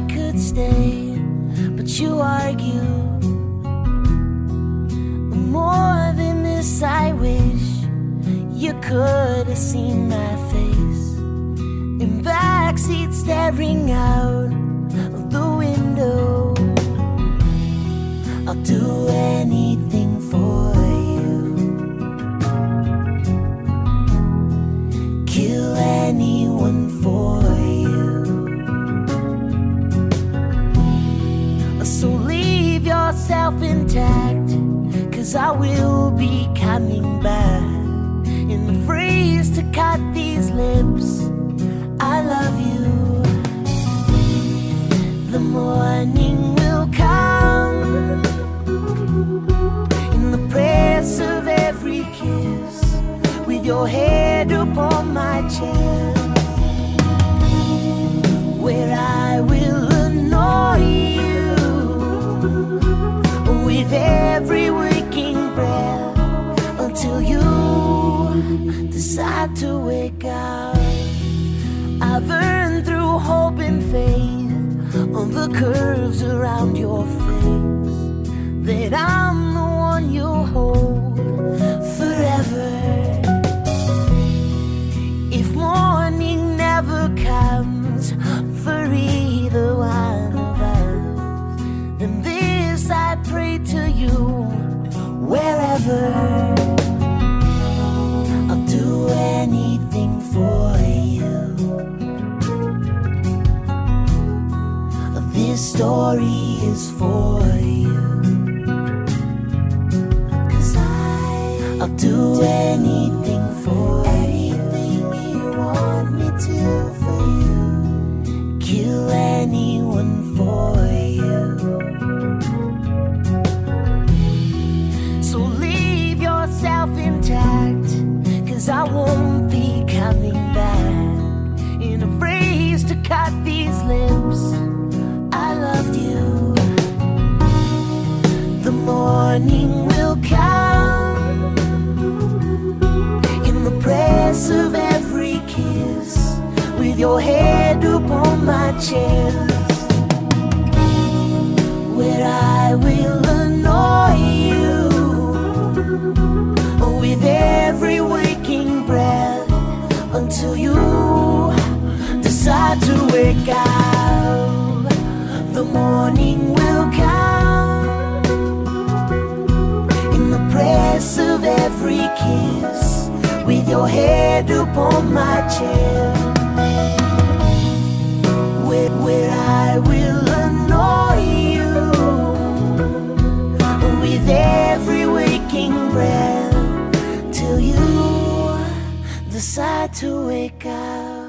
I could stay, but you argue. More than this, I wish you could have seen my face in backseat staring out of the window. I'll do anything for you. Kill anyone intact, cause I will be coming back. In the phrase to cut these lips, I love you. The morning will come in the press of every kiss, with your head upon my chest, where I will decide to wake up. I've earned through hope and faith on the curves around your face that I'm the one you'll hold forever. If morning never comes for either one of us, then this I pray to you wherever. Story is for you. Cause I, I'll do anything for anything you want me to for you. Kill anyone for you. So leave yourself intact, cause I won't be coming back. In a phrase to cut these lips, morning will come in the press of every kiss, with your head upon my chest, where I will annoy you with every waking breath until you decide to wake up. The morning will come press of every kiss, with your head upon my chest, where, where I will annoy you with every waking breath till you decide to wake up.